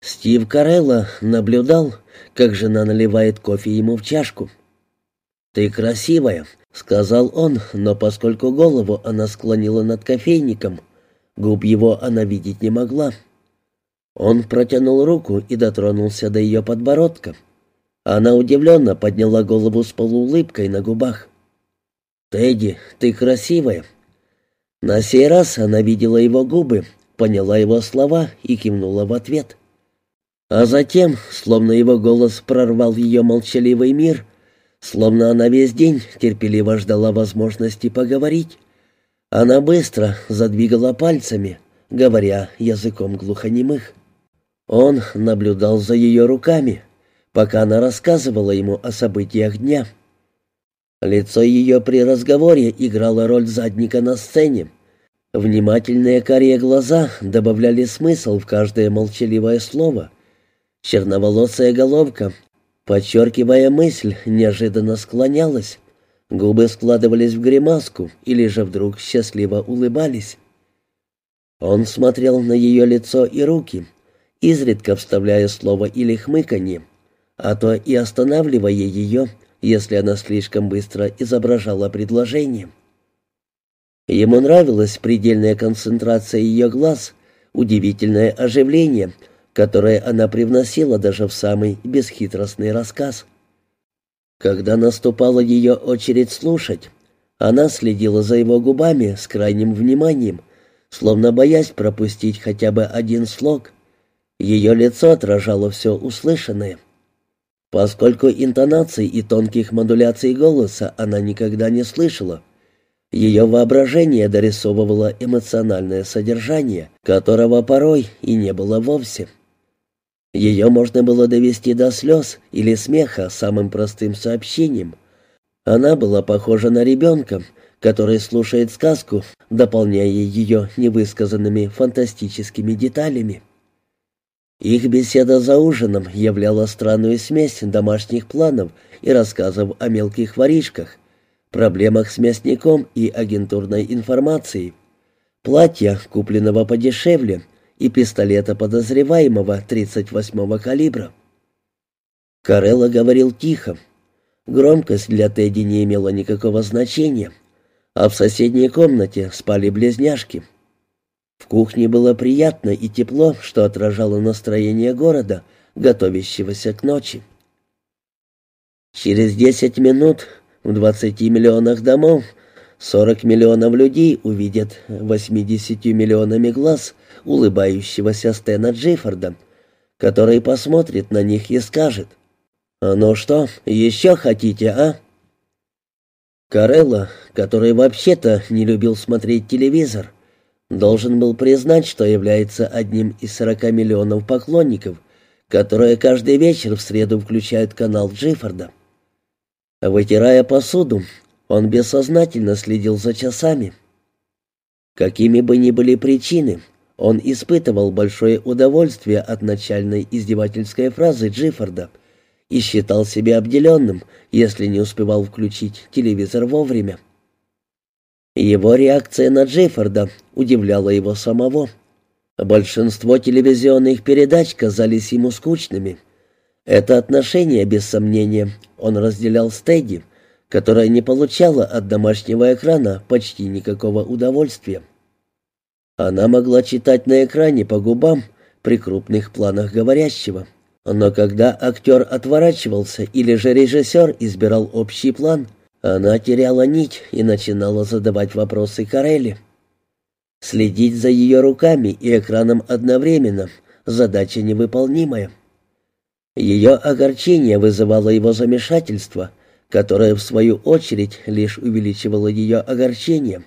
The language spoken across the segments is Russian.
Стив Карелло наблюдал, как жена наливает кофе ему в чашку. «Ты красивая», — сказал он, но поскольку голову она склонила над кофейником, губ его она видеть не могла. Он протянул руку и дотронулся до ее подбородка. Она удивленно подняла голову с полуулыбкой на губах. «Тедди, ты красивая». На сей раз она видела его губы, поняла его слова и кивнула в ответ. А затем, словно его голос прорвал ее молчаливый мир, словно она весь день терпеливо ждала возможности поговорить, она быстро задвигала пальцами, говоря языком глухонемых. Он наблюдал за ее руками, пока она рассказывала ему о событиях дня. Лицо ее при разговоре играло роль задника на сцене. Внимательные карие глаза добавляли смысл в каждое молчаливое слово — Черноволосая головка, подчеркивая мысль, неожиданно склонялась. Губы складывались в гримаску или же вдруг счастливо улыбались. Он смотрел на ее лицо и руки, изредка вставляя слово или хмыканье, а то и останавливая ее, если она слишком быстро изображала предложение. Ему нравилась предельная концентрация ее глаз, удивительное оживление — которое она привносила даже в самый бесхитростный рассказ. Когда наступала ее очередь слушать, она следила за его губами с крайним вниманием, словно боясь пропустить хотя бы один слог. Ее лицо отражало все услышанное. Поскольку интонаций и тонких модуляций голоса она никогда не слышала, ее воображение дорисовывало эмоциональное содержание, которого порой и не было вовсе. Ее можно было довести до слез или смеха самым простым сообщением. Она была похожа на ребенка, который слушает сказку, дополняя ее невысказанными фантастическими деталями. Их беседа за ужином являла странную смесь домашних планов и рассказов о мелких воришках, проблемах с мясником и агентурной информацией. Платья, купленного подешевле, и пистолета подозреваемого 38-го калибра. Карелла говорил тихо. Громкость для Тедди не имела никакого значения, а в соседней комнате спали близняшки. В кухне было приятно и тепло, что отражало настроение города, готовящегося к ночи. Через десять минут в двадцати миллионах домов сорок миллионов людей увидят восьмидесятью миллионами глаз улыбающегося Стэна Джиффорда, который посмотрит на них и скажет «Ну что, еще хотите, а?» Карелла, который вообще-то не любил смотреть телевизор, должен был признать, что является одним из сорока миллионов поклонников, которые каждый вечер в среду включают канал Джиффорда. Вытирая посуду, он бессознательно следил за часами. Какими бы ни были причины, он испытывал большое удовольствие от начальной издевательской фразы Джиффорда и считал себя обделенным, если не успевал включить телевизор вовремя. Его реакция на Джиффорда удивляла его самого. Большинство телевизионных передач казались ему скучными. Это отношение, без сомнения, он разделял с Тедди, которая не получала от домашнего экрана почти никакого удовольствия. Она могла читать на экране по губам при крупных планах говорящего. Но когда актер отворачивался или же режиссер избирал общий план, она теряла нить и начинала задавать вопросы Карелли. Следить за ее руками и экраном одновременно — задача невыполнимая. Ее огорчение вызывало его замешательство, которое, в свою очередь, лишь увеличивало ее огорчение.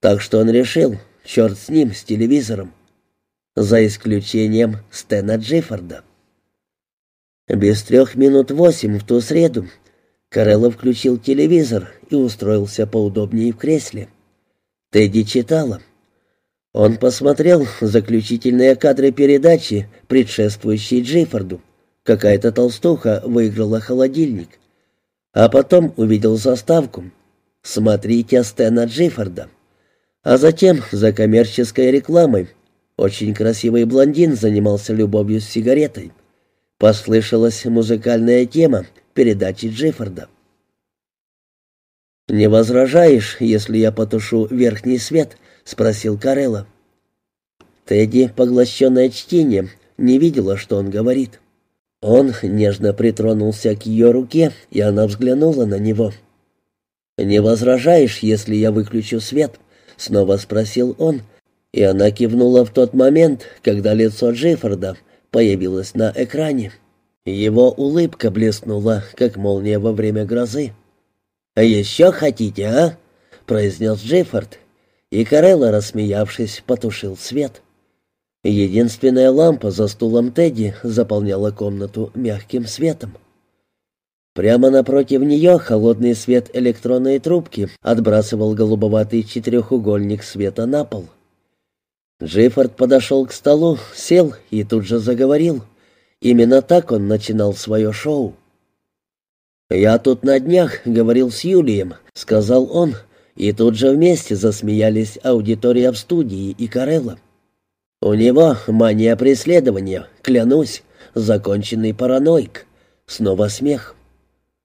Так что он решил, Черт с ним, с телевизором. За исключением Стэна Джиффорда. Без трех минут восемь в ту среду Карелло включил телевизор и устроился поудобнее в кресле. Тедди читала. Он посмотрел заключительные кадры передачи, предшествующей Джиффорду. Какая-то толстуха выиграла холодильник. А потом увидел заставку «Смотрите Стэна Джиффорда» а затем за коммерческой рекламой Очень красивый блондин занимался любовью с сигаретой. Послышалась музыкальная тема передачи Джиффорда. «Не возражаешь, если я потушу верхний свет?» — спросил Карелла. Тедди, поглощенная чтением, не видела, что он говорит. Он нежно притронулся к ее руке, и она взглянула на него. «Не возражаешь, если я выключу свет?» — снова спросил он, и она кивнула в тот момент, когда лицо Джиффорда появилось на экране. Его улыбка блеснула, как молния во время грозы. «А еще хотите, а?» — произнес Джиффорд, и Карелла, рассмеявшись, потушил свет. Единственная лампа за стулом Тедди заполняла комнату мягким светом. Прямо напротив нее холодный свет электронной трубки отбрасывал голубоватый четырехугольник света на пол. Джиффорд подошел к столу, сел и тут же заговорил. Именно так он начинал свое шоу. «Я тут на днях говорил с Юлием», — сказал он, и тут же вместе засмеялись аудитория в студии и Карелла. «У него мания преследования, клянусь, законченный параноик». Снова смех.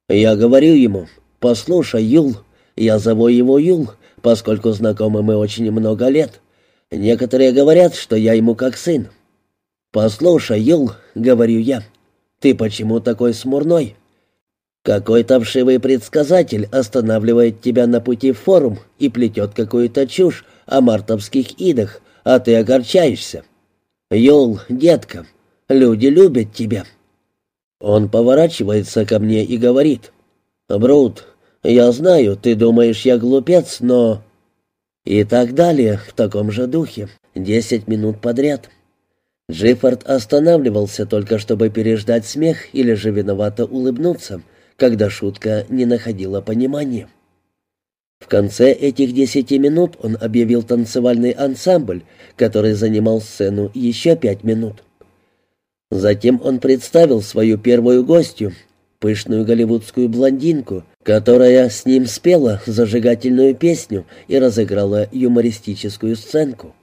Я говорю ему, «Послушай, Юл, я зову его Юл, поскольку знакомы мы очень много лет. Некоторые говорят, что я ему как сын. «Послушай, Юл», — говорю я, — «ты почему такой смурной?» Какой-то вшивый предсказатель останавливает тебя на пути в форум и плетет какую-то чушь о мартовских идах, а ты огорчаешься. Юл, детка, люди любят тебя. Он поворачивается ко мне и говорит, «Брут, я знаю, ты думаешь, я глупец, но...» И так далее, в таком же духе, десять минут подряд. Джиффорд останавливался только, чтобы переждать смех или же виновато улыбнуться, когда шутка не находила понимания. В конце этих десяти минут он объявил танцевальный ансамбль, который занимал сцену еще пять минут. Затем он представил свою первую гостью, пышную голливудскую блондинку, которая с ним спела зажигательную песню и разыграла юмористическую сценку.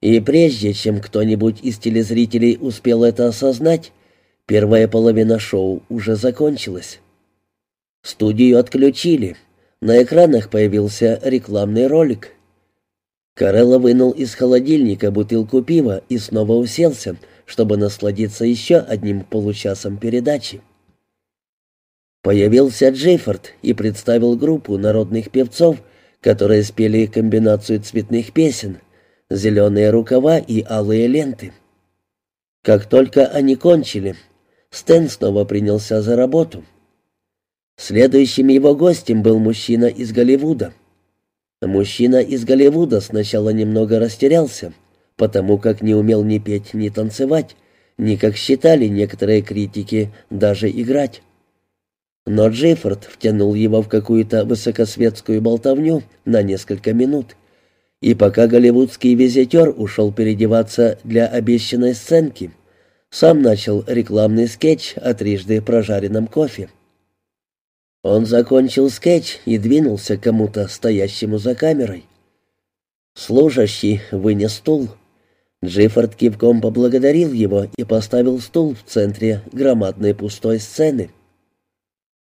И прежде чем кто-нибудь из телезрителей успел это осознать, первая половина шоу уже закончилась. Студию отключили. На экранах появился рекламный ролик. Карелла вынул из холодильника бутылку пива и снова уселся, чтобы насладиться еще одним получасом передачи. Появился Джейфорд и представил группу народных певцов, которые спели комбинацию цветных песен «Зеленые рукава» и «Алые ленты». Как только они кончили, Стэн снова принялся за работу. Следующим его гостем был мужчина из Голливуда. Мужчина из Голливуда сначала немного растерялся, потому как не умел ни петь, ни танцевать, ни, как считали некоторые критики, даже играть. Но Джейфорд втянул его в какую-то высокосветскую болтовню на несколько минут. И пока голливудский визитер ушел переодеваться для обещанной сценки, сам начал рекламный скетч о трижды прожаренном кофе. Он закончил скетч и двинулся к кому-то, стоящему за камерой. Служащий вынес стул. Джиффорд кивком поблагодарил его и поставил стул в центре громадной пустой сцены.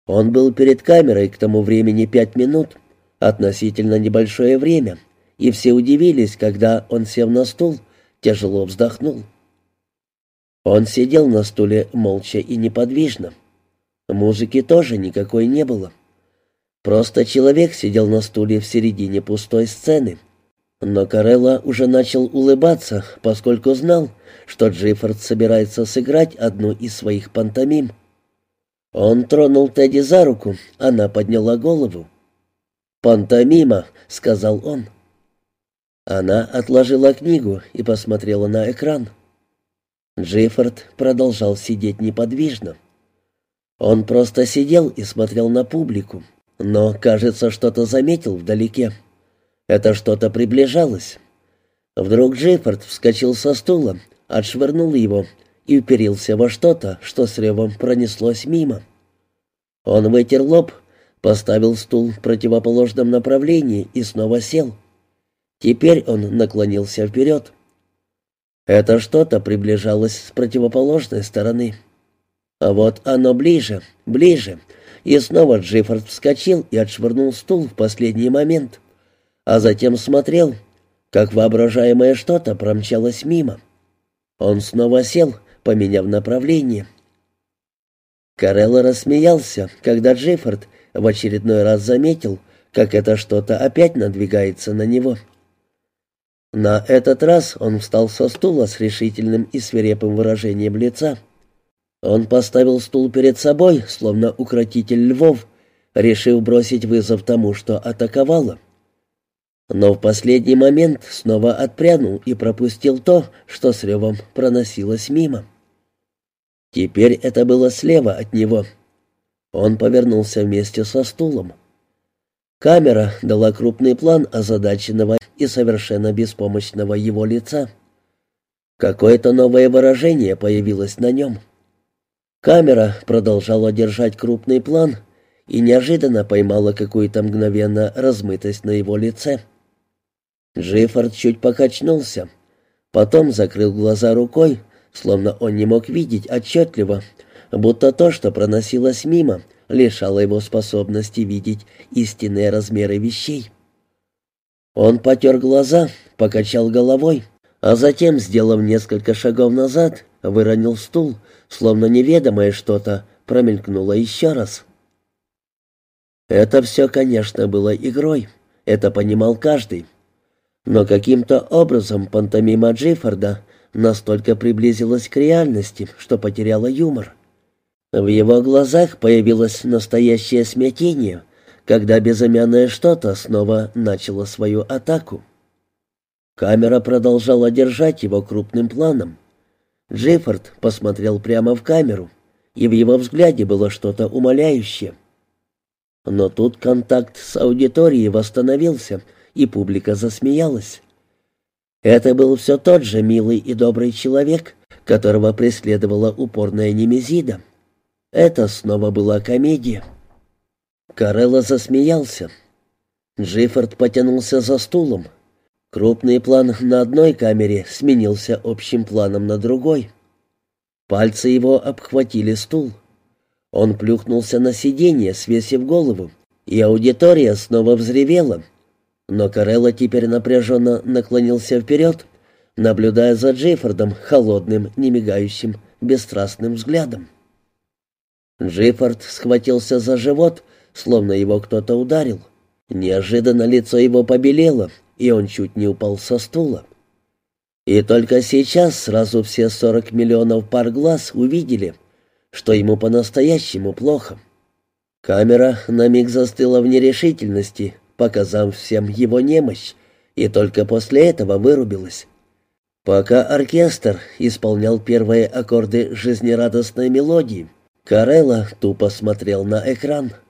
Он был перед камерой к тому времени пять минут, относительно небольшое время, и все удивились, когда он, сев на стул, тяжело вздохнул. Он сидел на стуле молча и неподвижно. Музыки тоже никакой не было. Просто человек сидел на стуле в середине пустой сцены. Но Карелла уже начал улыбаться, поскольку знал, что Джиффорд собирается сыграть одну из своих пантомим. Он тронул Тедди за руку, она подняла голову. «Пантомима», — сказал он. Она отложила книгу и посмотрела на экран. Джиффорд продолжал сидеть неподвижно. Он просто сидел и смотрел на публику, но, кажется, что-то заметил вдалеке. Это что-то приближалось. Вдруг Джиффорд вскочил со стула, отшвырнул его и уперился во что-то, что с ревом пронеслось мимо. Он вытер лоб, поставил стул в противоположном направлении и снова сел. Теперь он наклонился вперед. Это что-то приближалось с противоположной стороны. А вот оно ближе, ближе, и снова Джиффорд вскочил и отшвырнул стул в последний момент, а затем смотрел, как воображаемое что-то промчалось мимо. Он снова сел, поменяв направление. Карелло рассмеялся, когда Джиффорд в очередной раз заметил, как это что-то опять надвигается на него. На этот раз он встал со стула с решительным и свирепым выражением лица. Он поставил стул перед собой, словно укротитель львов, решив бросить вызов тому, что атаковало. Но в последний момент снова отпрянул и пропустил то, что с ревом проносилось мимо. Теперь это было слева от него. Он повернулся вместе со стулом. Камера дала крупный план озадаченного и совершенно беспомощного его лица. Какое-то новое выражение появилось на нем. Камера продолжала держать крупный план и неожиданно поймала какую-то мгновенно размытость на его лице. Джиффорд чуть покачнулся, потом закрыл глаза рукой, словно он не мог видеть отчетливо, будто то, что проносилось мимо, лишало его способности видеть истинные размеры вещей. Он потер глаза, покачал головой, а затем, сделав несколько шагов назад, выронил стул, словно неведомое что-то промелькнуло еще раз. Это все, конечно, было игрой, это понимал каждый. Но каким-то образом пантомима Джиффорда настолько приблизилась к реальности, что потеряла юмор. В его глазах появилось настоящее смятение, когда безымянное что-то снова начало свою атаку. Камера продолжала держать его крупным планом. Джиффорд посмотрел прямо в камеру, и в его взгляде было что-то умоляющее. Но тут контакт с аудиторией восстановился, и публика засмеялась. Это был все тот же милый и добрый человек, которого преследовала упорная Немезида. Это снова была комедия. Карелла засмеялся. Джиффорд потянулся за стулом. Крупный план на одной камере сменился общим планом на другой. Пальцы его обхватили стул. Он плюхнулся на сиденье, свесив голову, и аудитория снова взревела — но Карелла теперь напряженно наклонился вперед, наблюдая за Джейфордом холодным, немигающим, бесстрастным взглядом. Джейфорд схватился за живот, словно его кто-то ударил. Неожиданно лицо его побелело, и он чуть не упал со стула. И только сейчас сразу все сорок миллионов пар глаз увидели, что ему по-настоящему плохо. Камера на миг застыла в нерешительности, показав всем его немощь, и только после этого вырубилась. Пока оркестр исполнял первые аккорды жизнерадостной мелодии, Карелла тупо смотрел на экран —